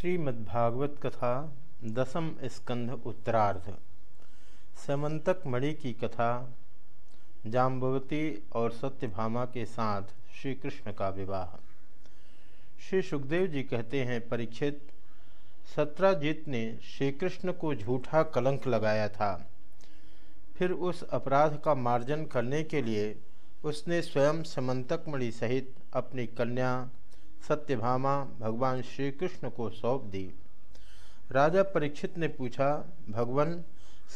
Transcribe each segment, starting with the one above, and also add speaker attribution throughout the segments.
Speaker 1: श्रीमद्भागवत कथा दसम स्कंध उत्तरार्ध। समंतक मणि की कथा, जाम्बवती और सत्यभामा के साथ श्री कृष्ण का विवाह। श्री सुखदेव जी कहते हैं, परीक्षित, सत्राजीत ने श्री कृष्ण को झूठा कलंक लगाया था। फिर उस अपराध का मार्जन करने के लिए उसने स्वयं समंतक मणि सहित अपनी कन्या सत्यभामा भगवान श्री कृष्ण को सौंप दी। राजा परीक्षित ने पूछा, भगवान,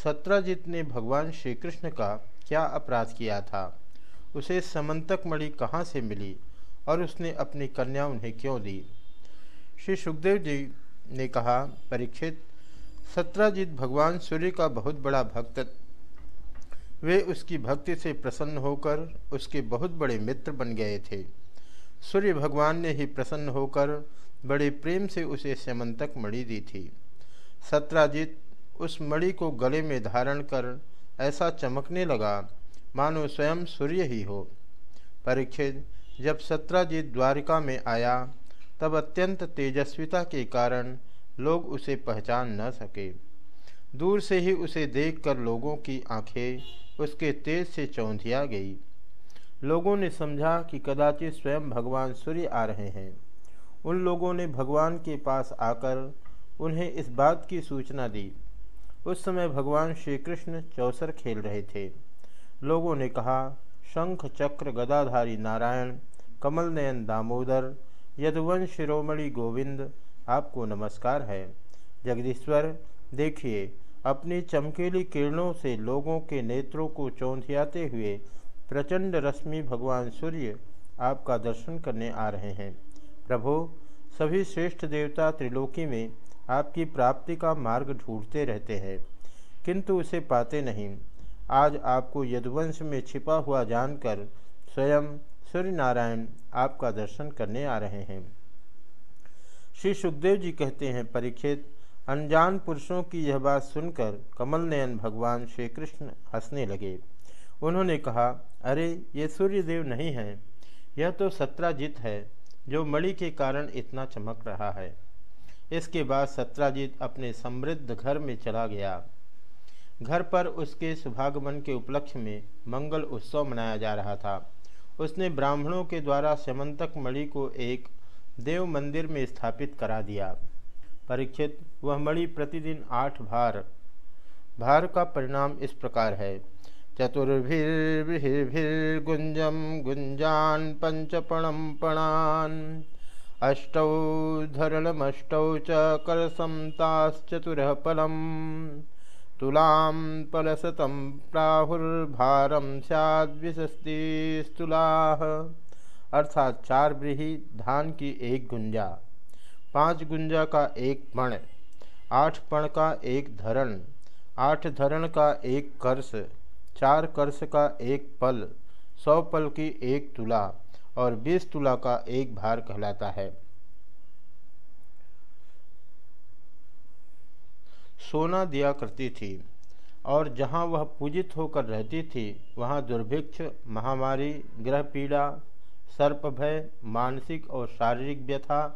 Speaker 1: सत्राजित ने भगवान श्री कृष्ण का क्या अपराध किया था? उसे समंतक मणि कहाँ से मिली और उसने अपनी कन्या उन्हें क्यों दी? श्री सुखदेव जी ने कहा, परीक्षित, सत्राजित भगवान सूर्य का बहुत बड़ा भक्त, वे उसकी भक्ति से प्रसन्न होकर उसके बहुत बड़े मित्र बन गए थे। सूर्य भगवान ने ही प्रसन्न होकर बड़े प्रेम से उसे समंतक मणि दी थी। सत्राजित उस मणि को गले में धारण कर ऐसा चमकने लगा, मानो स्वयं सूर्य ही हो। परीक्षित जब सत्राजित द्वारिका में आया, तब अत्यंत तेजस्विता के कारण लोग उसे पहचान न सके। दूर से ही उसे देखकर लोगों की आँखें उसके तेज से चौंधिया गई। लोगों ने समझा कि कदाचित स्वयं भगवान सूर्य आ रहे हैं। उन लोगों ने भगवान के पास आकर उन्हें इस बात की सूचना दी। उस समय भगवान श्री कृष्ण चौसर खेल रहे थे। लोगों ने कहा, शंख, चक्र, गदाधारी नारायण कमल नयन दामोदर, यदुवंश शिरोमणि गोविंद, आपको नमस्कार है। जगदीश्वर, देखिए, अपनी चमकीली किरणों से लोगों के नेत्रों को चौंधियाते हुए प्रचंड रश्मि भगवान सूर्य आपका दर्शन करने आ रहे हैं। प्रभो, सभी श्रेष्ठ देवता त्रिलोकी में आपकी प्राप्ति का मार्ग ढूंढते रहते हैं, किंतु उसे पाते नहीं। आज आपको यदुवंश में छिपा हुआ जानकर स्वयं सूर्यनारायण आपका दर्शन करने आ रहे हैं। श्री सुखदेव जी कहते हैं, परीक्षित, अनजान पुरुषों की यह बात सुनकर कमल नयन भगवान श्री कृष्ण हंसने लगे। उन्होंने कहा, अरे, ये सूर्यदेव नहीं है। यह तो सत्राजित है, जो मणि के कारण इतना चमक रहा है। इसके बाद सत्राजीत अपने समृद्ध घर में चला गया। घर पर उसके सुभागमन के उपलक्ष्य में मंगल उत्सव मनाया जा रहा था। उसने ब्राह्मणों के द्वारा समंतक मणि को एक देव मंदिर में स्थापित करा दिया। परीक्षित, वह मणि प्रतिदिन आठ भार भार का परिणाम इस प्रकार है। चतुर्भिर्भिर्भिर्गुंजम गुंजान पंचपणम पणान। अष्टौ धरणमष्टौ च करसमताश्चतुरः पलम तुलां स्याद्विशस्तिस्तुलाः अर्थात चार ब्रीही, धान की एक गुंजा। पाँच गुंजा का एक पण। आठ पण का एक धरण। आठ धरण का एक कर्ष। चार कर्ष का एक पल, सौ पल की एक तुला और बीस तुला का एक भार कहलाता है। सोना दिया करती थी और जहाँ वह पूजित होकर रहती थी, वहाँ दुर्भिक्ष, महामारी, ग्रह पीड़ा, सर्प भय, मानसिक और शारीरिक व्यथा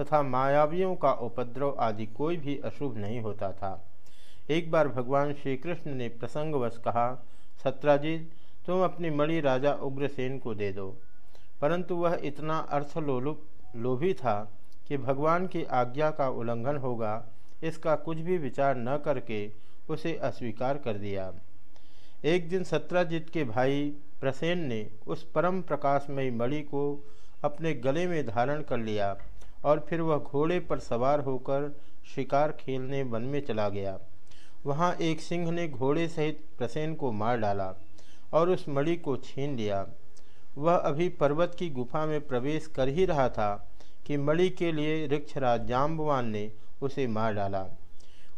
Speaker 1: तथा मायावियों का उपद्रव आदि कोई भी अशुभ नहीं होता था। एक बार भगवान श्री कृष्ण ने प्रसंगवश कहा सत्राजीत तुम अपनी मणि राजा उग्रसेन को दे दो। परंतु वह इतना अर्थलोलुप लोभी था कि भगवान की आज्ञा का उल्लंघन होगा, इसका कुछ भी विचार न करके उसे अस्वीकार कर दिया। एक दिन सत्राजीत के भाई प्रसेन ने उस परम प्रकाशमयी मणि को अपने गले में धारण कर लिया और फिर वह घोड़े पर सवार होकर शिकार खेलने वन में चला गया। वहाँ एक सिंह ने घोड़े सहित प्रसेन को मार डाला और उस मणि को छीन लिया। वह अभी पर्वत की गुफा में प्रवेश कर ही रहा था कि मणि के लिए ऋक्षराज जाम्बवान ने उसे मार डाला।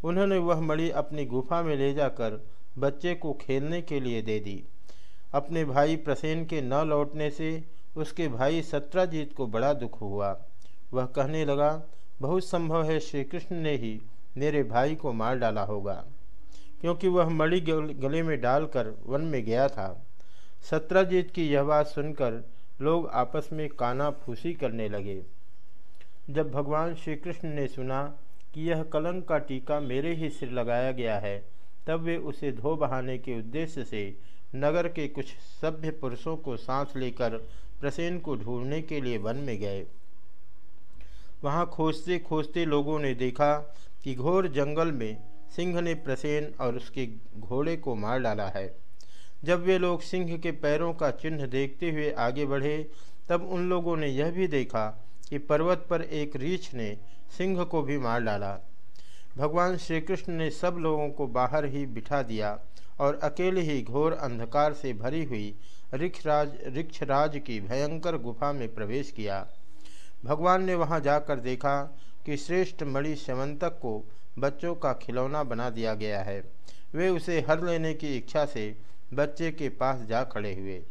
Speaker 1: उन्होंने वह मणि अपनी गुफा में ले जाकर बच्चे को खेलने के लिए दे दी। अपने भाई प्रसेन के न लौटने से उसके भाई सत्राजीत को बड़ा दुख हुआ। वह कहने लगा, बहुत संभव है श्री कृष्ण ने ही मेरे भाई को मार डाला होगा। क्योंकि वह मणि गले में डालकर वन में गया था। सत्राजीत की यह बात सुनकर लोग आपस में काना फूसी करने लगे। जब भगवान श्री कृष्ण ने सुना कि यह कलंक का टीका मेरे ही सिर लगाया गया है, तब वे उसे धो बहाने के उद्देश्य से नगर के कुछ सभ्य पुरुषों को साथ लेकर प्रसेन को ढूँढने के लिए वन में गए। वहाँ खोजते खोजते लोगों ने देखा कि घोर जंगल में सिंह ने प्रसेन और उसके घोड़े को मार डाला है। जब वे लोग सिंह के पैरों का चिन्ह देखते हुए आगे बढ़े, तब उन लोगों ने यह भी देखा कि पर्वत पर एक रीछ ने सिंह को भी मार डाला। भगवान श्री कृष्ण ने सब लोगों को बाहर ही बिठा दिया और अकेले ही घोर अंधकार से भरी हुई ऋक्षराज रिक्षराज की भयंकर गुफा में प्रवेश किया। भगवान ने वहाँ जाकर देखा कि श्रेष्ठ मणि श्यवंतक को बच्चों का खिलौना बना दिया गया है। वे उसे हर लेने की इच्छा से बच्चे के पास जा खड़े हुए।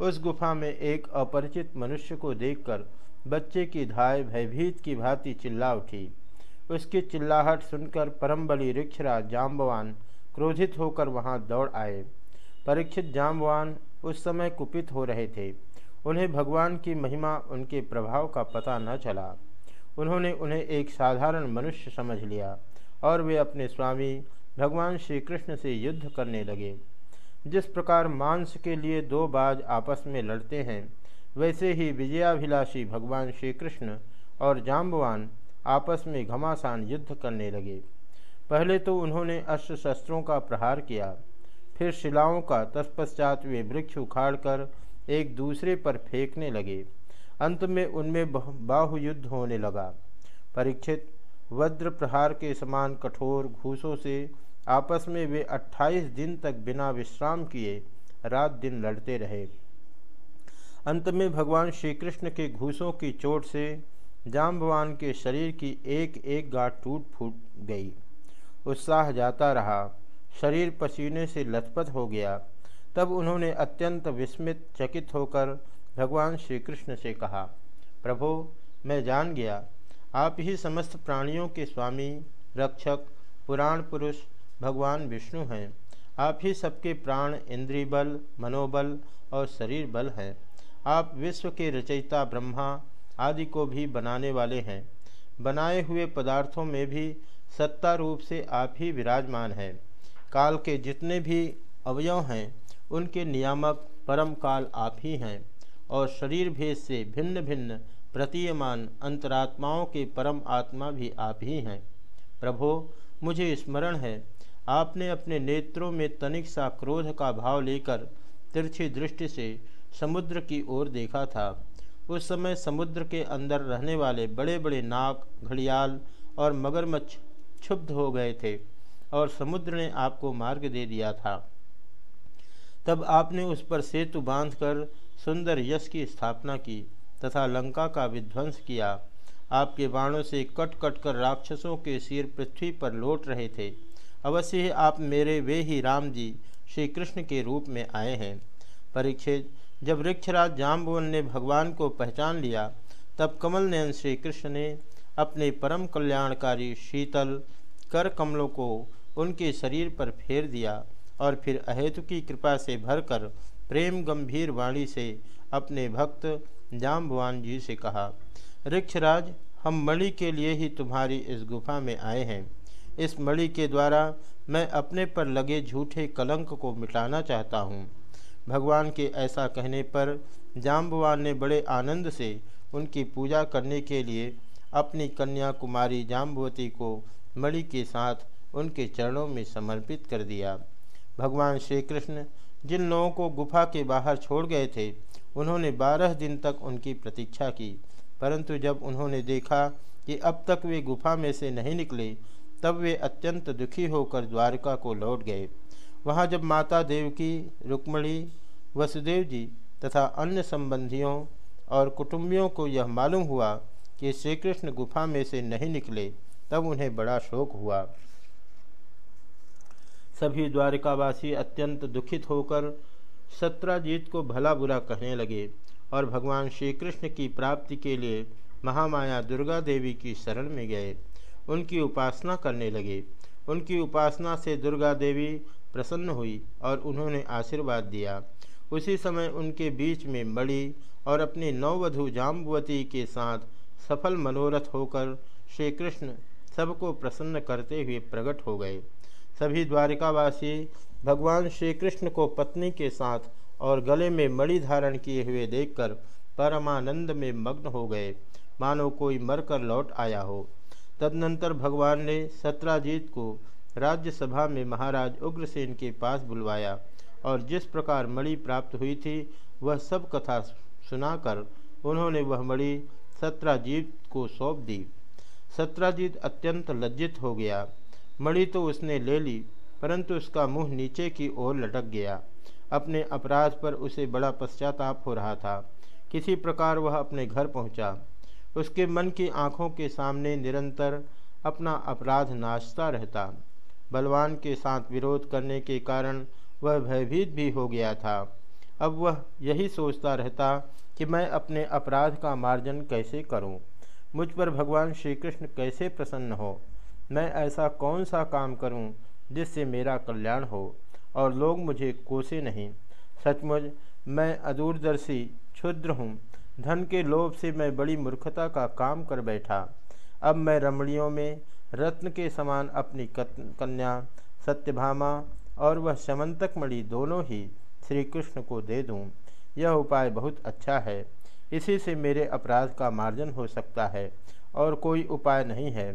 Speaker 1: उस गुफा में एक अपरिचित मनुष्य को देखकर बच्चे की धाय भयभीत की भांति चिल्ला उठी। उसकी चिल्लाहट सुनकर परम बली ऋक्षराज जाम्बवान क्रोधित होकर वहाँ दौड़ आए। परीक्षित जाम्बवान उस समय कुपित हो रहे थे। उन्हें भगवान की महिमा, उनके प्रभाव का पता न चला। उन्होंने उन्हें एक साधारण मनुष्य समझ लिया। और वे अपने स्वामी भगवान श्री कृष्ण से युद्ध करने लगे। जिस प्रकार मांस के लिए दो बाज आपस में लड़ते हैं, वैसे ही विजयाभिलाषी भगवान श्री कृष्ण और जाम्बवान आपस में घमासान युद्ध करने लगे। पहले तो उन्होंने अस्त्र शस्त्रों का प्रहार किया, फिर शिलाओं का तत्पश्चात वे वृक्ष उखाड़कर एक दूसरे पर फेंकने लगे। अंत में उनमें बाहु युद्ध होने लगा। परीक्षित वज्र प्रहार के समान कठोर घूसों से आपस में वे 28 दिन तक बिना विश्राम किए रात दिन लड़ते रहे। अंत में भगवान श्री कृष्ण के घूसों की चोट से जाम्बवान के शरीर की एक एक गांठ टूट फूट गई। उत्साह जाता रहा। शरीर पसीने से लथपथ हो गया। तब उन्होंने अत्यंत विस्मित, चकित होकर भगवान श्री कृष्ण से कहा, प्रभो, मैं जान गया आप ही समस्त प्राणियों के स्वामी, रक्षक, पुराण पुरुष, भगवान विष्णु हैं। आप ही सबके प्राण इंद्रिय बल, मनोबल और शरीर बल हैं। आप विश्व के रचयिता ब्रह्मा आदि को भी बनाने वाले हैं। बनाए हुए पदार्थों में भी सत्ता रूप से आप ही विराजमान हैं। काल के जितने भी अवयव हैं, उनके नियामक परम काल आप ही हैं और शरीर भेद से भिन्न भिन्न प्रतीयमान अंतरात्माओं के परम आत्मा भी आप ही हैं। प्रभो, मुझे स्मरण है, आपने अपने नेत्रों में तनिक सा क्रोध का भाव लेकर तिरछी दृष्टि से समुद्र की ओर देखा था। उस समय समुद्र के अंदर रहने वाले बड़े बड़े नाक घड़ियाल और मगरमच्छ क्षुब्ध हो गए थे और समुद्र ने आपको मार्ग दे दिया था। तब आपने उस पर सेतु बांधकर सुंदर यश की स्थापना की। तथा लंका का विध्वंस किया। आपके बाणों से कट कट कर राक्षसों के सिर पृथ्वी पर लौट रहे थे। अवश्य ही आप मेरे वे ही राम जी श्री कृष्ण के रूप में आए हैं। परीक्षित, जब वृक्षराज जाम्बुवन ने भगवान को पहचान लिया, तब कमल नयन श्री कृष्ण ने अपने परम कल्याणकारी शीतल कर कमलों को उनके शरीर पर फेर दिया और फिर अहेतु की कृपा से भरकर प्रेम गंभीर वाणी से अपने भक्त जाम्बवान जी से कहा वृक्षराज हम मणि के लिए ही तुम्हारी इस गुफा में आए हैं। इस मणि के द्वारा मैं अपने पर लगे झूठे कलंक को मिटाना चाहता हूँ। भगवान के ऐसा कहने पर जाम्बवान ने बड़े आनंद से उनकी पूजा करने के लिए अपनी कन्या कुमारी जाम्बवती को मणि के साथ उनके चरणों में समर्पित कर दिया। भगवान श्री कृष्ण जिन लोगों को गुफा के बाहर छोड़ गए थे उन्होंने बारह दिन तक उनकी प्रतीक्षा की। परंतु जब उन्होंने देखा कि अब तक वे गुफा में से नहीं निकले, तब वे अत्यंत दुखी होकर द्वारका को लौट गए। वहाँ जब माता देवकी रुक्मणी, वसुदेव जी तथा अन्य संबंधियों और कुटुंबियों को यह मालूम हुआ कि श्री कृष्ण गुफा में से नहीं निकले, तब उन्हें बड़ा शोक हुआ। सभी द्वारिकावासी अत्यंत दुखित होकर सत्राजीत को भला बुरा कहने लगे और भगवान श्री कृष्ण की प्राप्ति के लिए महामाया दुर्गा देवी की शरण में गए। उनकी उपासना करने लगे। उनकी उपासना से दुर्गा देवी प्रसन्न हुई और उन्होंने आशीर्वाद दिया। उसी समय उनके बीच में मणि और अपनी नववधु जाम्बवती के साथ सफल मनोरथ होकर श्री कृष्ण सबको प्रसन्न करते हुए प्रकट हो गए। सभी द्वारिकावासी भगवान श्री कृष्ण को पत्नी के साथ और गले में मणि धारण किए हुए देखकर परमानंद में मग्न हो गए। मानो कोई मरकर लौट आया हो। तदनंतर भगवान ने सत्राजीत को राज्यसभा में महाराज उग्रसेन के पास बुलवाया और जिस प्रकार मणि प्राप्त हुई थी, वह सब कथा सुनाकर उन्होंने वह मणि सत्राजीत को सौंप दी। सत्राजीत अत्यंत लज्जित हो गया। मणि तो उसने ले ली, परंतु उसका मुँह नीचे की ओर लटक गया। अपने अपराध पर उसे बड़ा पश्चाताप हो रहा था। किसी प्रकार वह अपने घर पहुँचा। उसके मन की आँखों के सामने निरंतर अपना अपराध नाचता रहता। बलवान के साथ विरोध करने के कारण वह भयभीत भी हो गया था। अब वह यही सोचता रहता कि मैं अपने अपराध का मार्जन कैसे करूँ? मुझ पर भगवान श्री कृष्ण कैसे प्रसन्न हो? मैं ऐसा कौन सा काम करूँ जिससे मेरा कल्याण हो और लोग मुझे कोसे नहीं? सचमुच, मैं अदूरदर्शी, क्षुद्र हूँ। धन के लोभ से मैं बड़ी मूर्खता का काम कर बैठा। अब मैं रमणियों में रत्न के समान अपनी कन्या, सत्यभामा और वह समंतक मणि दोनों ही श्री कृष्ण को दे दूँ। यह उपाय बहुत अच्छा है। इसी से मेरे अपराध का मार्जन हो सकता है और कोई उपाय नहीं है।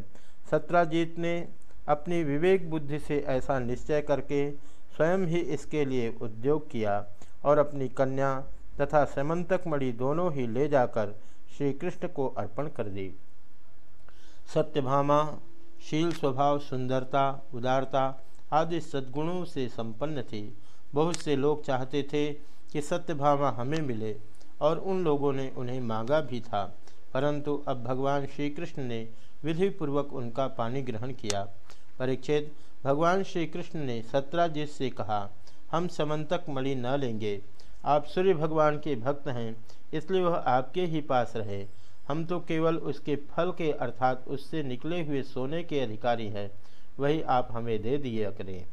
Speaker 1: सत्राजीत ने अपनी विवेक बुद्धि से ऐसा निश्चय करके स्वयं ही इसके लिए उद्योग किया और अपनी कन्या तथा समंतक मणि दोनों ही ले जाकर श्री कृष्ण को अर्पण कर दी। सत्यभामा, शील स्वभाव, सुंदरता, उदारता आदि सद्गुणों से संपन्न थी। बहुत से लोग चाहते थे कि सत्यभामा हमें मिले और उन लोगों ने उन्हें मांगा भी था। परंतु अब भगवान श्री कृष्ण ने विधिपूर्वक उनका पानी ग्रहण किया। परीक्षित भगवान श्री कृष्ण ने सत्राजीत से कहा, हम समंतक मणि न लेंगे। आप सूर्य भगवान के भक्त हैं, इसलिए वह आपके ही पास रहे। हम तो केवल उसके फल के अर्थात उससे निकले हुए सोने के अधिकारी हैं। वही आप हमें दे दिए करें